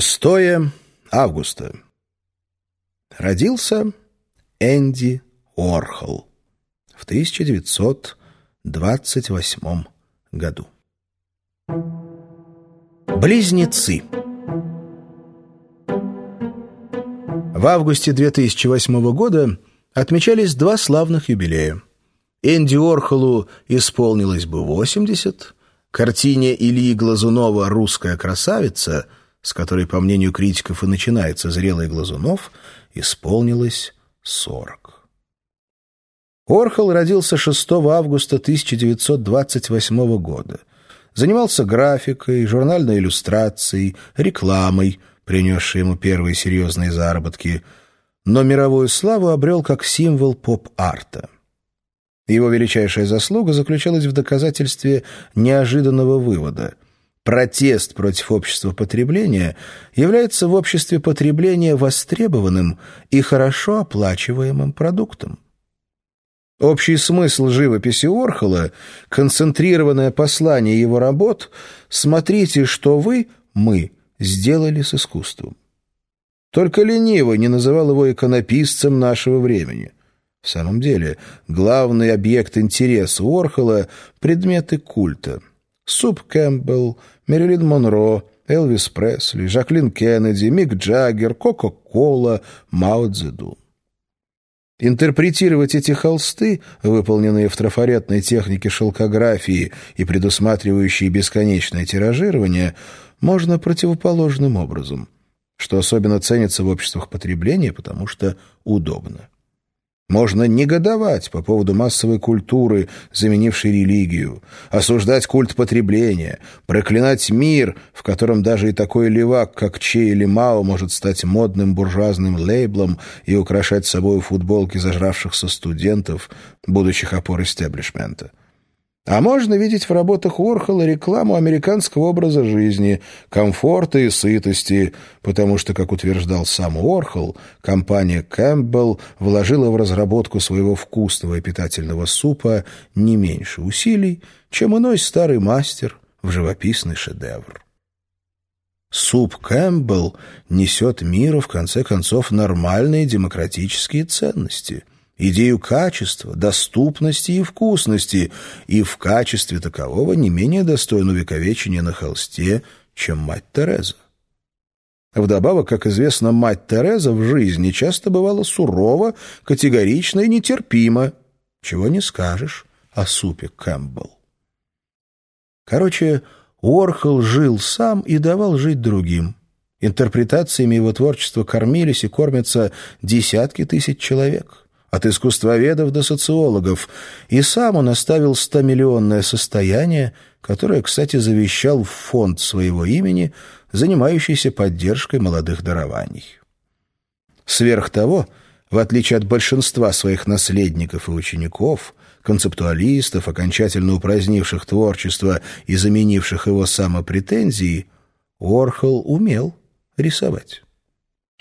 6 августа. Родился Энди Уорхол в 1928 году. Близнецы. В августе 2008 года отмечались два славных юбилея. Энди Орхолу исполнилось бы 80, картине Ильи Глазунова «Русская красавица», с которой, по мнению критиков, и начинается «Зрелый Глазунов», исполнилось 40. Орхол родился 6 августа 1928 года. Занимался графикой, журнальной иллюстрацией, рекламой, принесшей ему первые серьезные заработки, но мировую славу обрел как символ поп-арта. Его величайшая заслуга заключалась в доказательстве неожиданного вывода. Протест против общества потребления является в обществе потребления востребованным и хорошо оплачиваемым продуктом. Общий смысл живописи Орхола, концентрированное послание его работ «Смотрите, что вы, мы, сделали с искусством». Только ленивый не называл его иконописцем нашего времени – в самом деле, главный объект интереса Уорхола — предметы культа. Суп Кэмпбелл, Мэрилин Монро, Элвис Пресли, Жаклин Кеннеди, Мик Джаггер, Кока-Кола, Мао Цзэдун. Интерпретировать эти холсты, выполненные в трафаретной технике шелкографии и предусматривающие бесконечное тиражирование, можно противоположным образом, что особенно ценится в обществах потребления, потому что удобно. Можно негодовать по поводу массовой культуры, заменившей религию, осуждать культ потребления, проклинать мир, в котором даже и такой левак, как Че или Мао, может стать модным буржуазным лейблом и украшать собой футболки зажравшихся студентов, будущих опор истеблишмента. А можно видеть в работах Уорхола рекламу американского образа жизни, комфорта и сытости, потому что, как утверждал сам Уорхол, компания Кэмпбелл вложила в разработку своего вкусного и питательного супа не меньше усилий, чем иной старый мастер в живописный шедевр. Суп Кэмпбелл несет миру, в конце концов, нормальные демократические ценности — идею качества, доступности и вкусности, и в качестве такового не менее достоин увековечения на холсте, чем мать Тереза. Вдобавок, как известно, мать Тереза в жизни часто бывала сурова, категорична и нетерпима. Чего не скажешь о супе Кэмпбелл. Короче, Уорхол жил сам и давал жить другим. Интерпретациями его творчества кормились и кормятся десятки тысяч человек от искусствоведов до социологов, и сам он оставил стомиллионное состояние, которое, кстати, завещал в фонд своего имени, занимающийся поддержкой молодых дарований. Сверх того, в отличие от большинства своих наследников и учеников, концептуалистов, окончательно упразднивших творчество и заменивших его самопретензии, Орхол умел рисовать.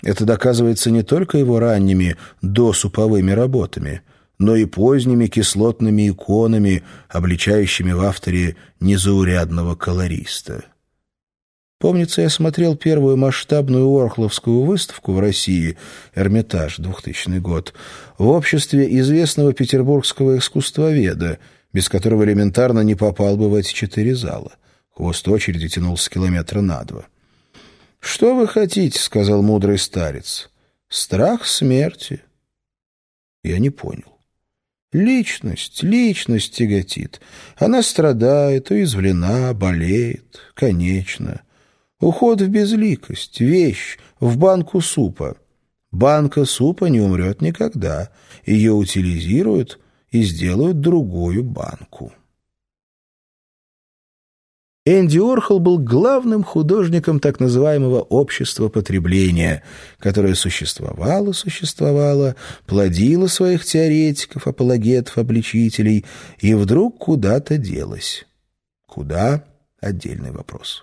Это доказывается не только его ранними досуповыми работами, но и поздними кислотными иконами, обличающими в авторе незаурядного колориста. Помнится, я смотрел первую масштабную Орхловскую выставку в России «Эрмитаж», 2000 год, в обществе известного петербургского искусствоведа, без которого элементарно не попал бы в эти четыре зала. Хвост очереди тянулся километра на два. «Что вы хотите?» — сказал мудрый старец. «Страх смерти». Я не понял. Личность, личность тяготит. Она страдает, уязвлена, болеет, конечно. Уход в безликость, вещь, в банку супа. Банка супа не умрет никогда. Ее утилизируют и сделают другую банку. Энди Орхол был главным художником так называемого общества потребления, которое существовало, существовало, плодило своих теоретиков, апологетов, обличителей и вдруг куда-то делось. Куда — отдельный вопрос.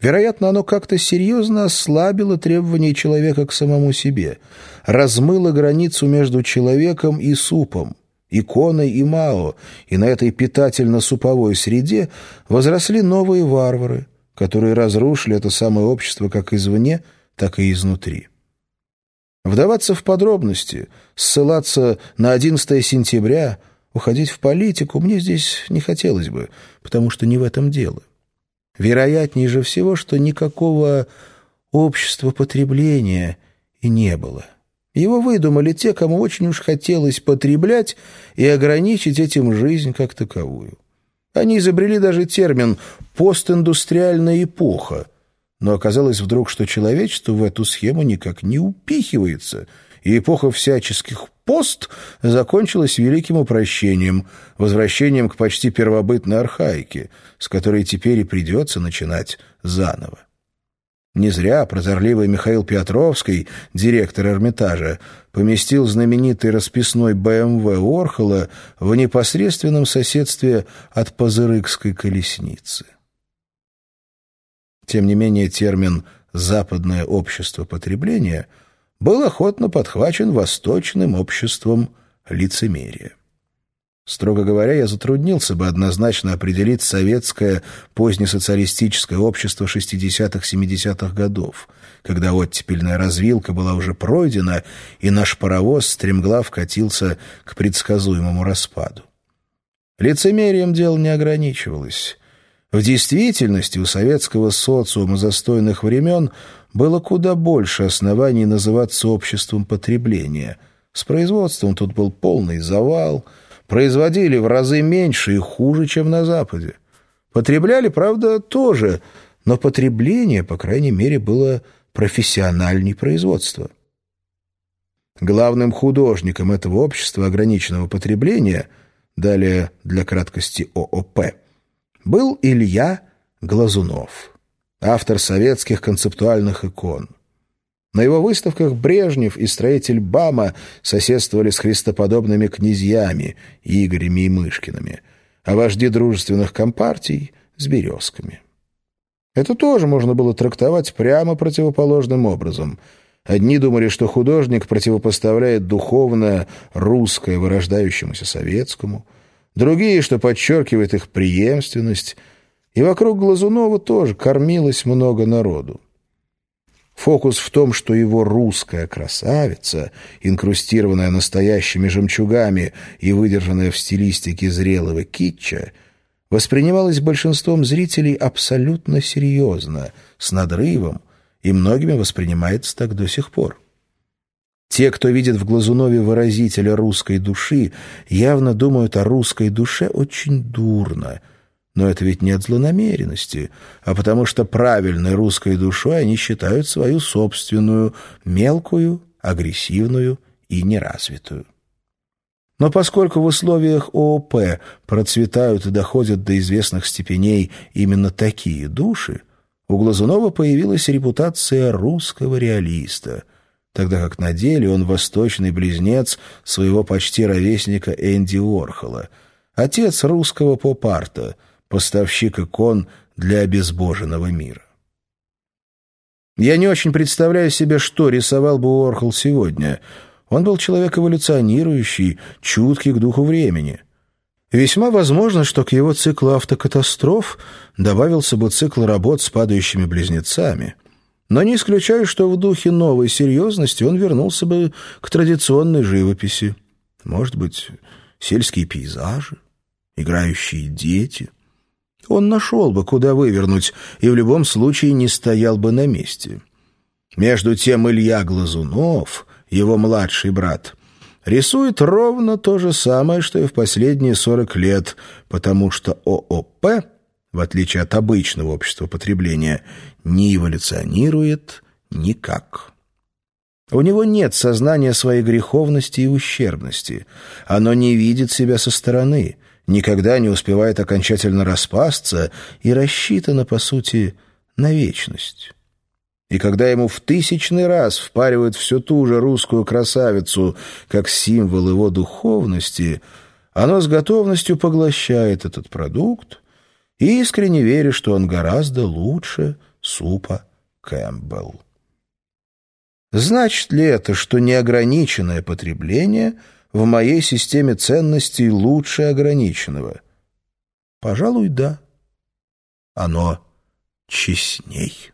Вероятно, оно как-то серьезно ослабило требования человека к самому себе, размыло границу между человеком и супом, иконой и Мао, и на этой питательно-суповой среде возросли новые варвары, которые разрушили это самое общество как извне, так и изнутри. Вдаваться в подробности, ссылаться на 11 сентября, уходить в политику мне здесь не хотелось бы, потому что не в этом дело. Вероятнее же всего, что никакого общества потребления и не было. Его выдумали те, кому очень уж хотелось потреблять и ограничить этим жизнь как таковую. Они изобрели даже термин «постиндустриальная эпоха», но оказалось вдруг, что человечество в эту схему никак не упихивается, и эпоха всяческих «пост» закончилась великим упрощением, возвращением к почти первобытной архаике, с которой теперь и придется начинать заново. Не зря прозорливый Михаил Петровский, директор Эрмитажа, поместил знаменитый расписной БМВ Орхола в непосредственном соседстве от Пазырыкской колесницы. Тем не менее, термин «западное общество потребления» был охотно подхвачен восточным обществом лицемерия. Строго говоря, я затруднился бы однозначно определить советское позднесоциалистическое общество 60-70-х годов, когда оттепельная развилка была уже пройдена, и наш паровоз стремглав катился к предсказуемому распаду. Лицемерием дело не ограничивалось. В действительности у советского социума застойных времен было куда больше оснований называться обществом потребления. С производством тут был полный завал – производили в разы меньше и хуже, чем на Западе. Потребляли, правда, тоже, но потребление, по крайней мере, было профессиональней производства. Главным художником этого общества ограниченного потребления, далее для краткости ООП, был Илья Глазунов, автор советских концептуальных икон. На его выставках Брежнев и строитель БАМа соседствовали с христоподобными князьями, Игорями и Мышкиными, а вожди дружественных компартий — с березками. Это тоже можно было трактовать прямо противоположным образом. Одни думали, что художник противопоставляет духовное русское вырождающемуся советскому, другие, что подчеркивает их преемственность, и вокруг Глазунова тоже кормилось много народу. Фокус в том, что его русская красавица, инкрустированная настоящими жемчугами и выдержанная в стилистике зрелого китча, воспринималась большинством зрителей абсолютно серьезно, с надрывом, и многими воспринимается так до сих пор. Те, кто видит в Глазунове выразителя русской души, явно думают о русской душе очень дурно — но это ведь не от злонамеренности, а потому что правильной русской душой они считают свою собственную, мелкую, агрессивную и неразвитую. Но поскольку в условиях ООП процветают и доходят до известных степеней именно такие души, у Глазунова появилась репутация русского реалиста, тогда как на деле он восточный близнец своего почти ровесника Энди Уорхола, отец русского поп-арта — поставщик икон для обезбоженного мира. Я не очень представляю себе, что рисовал бы Уорхол сегодня. Он был человек эволюционирующий, чуткий к духу времени. Весьма возможно, что к его циклу автокатастроф добавился бы цикл работ с падающими близнецами. Но не исключаю, что в духе новой серьезности он вернулся бы к традиционной живописи. Может быть, сельские пейзажи, играющие дети — он нашел бы, куда вывернуть, и в любом случае не стоял бы на месте. Между тем Илья Глазунов, его младший брат, рисует ровно то же самое, что и в последние 40 лет, потому что ООП, в отличие от обычного общества потребления, не эволюционирует никак. У него нет сознания своей греховности и ущербности. Оно не видит себя со стороны — никогда не успевает окончательно распасться и рассчитана, по сути, на вечность. И когда ему в тысячный раз впаривают всю ту же русскую красавицу как символ его духовности, оно с готовностью поглощает этот продукт и искренне верит, что он гораздо лучше супа Кэмпбелл. Значит ли это, что неограниченное потребление – в моей системе ценностей лучше ограниченного? Пожалуй, да. Оно честней.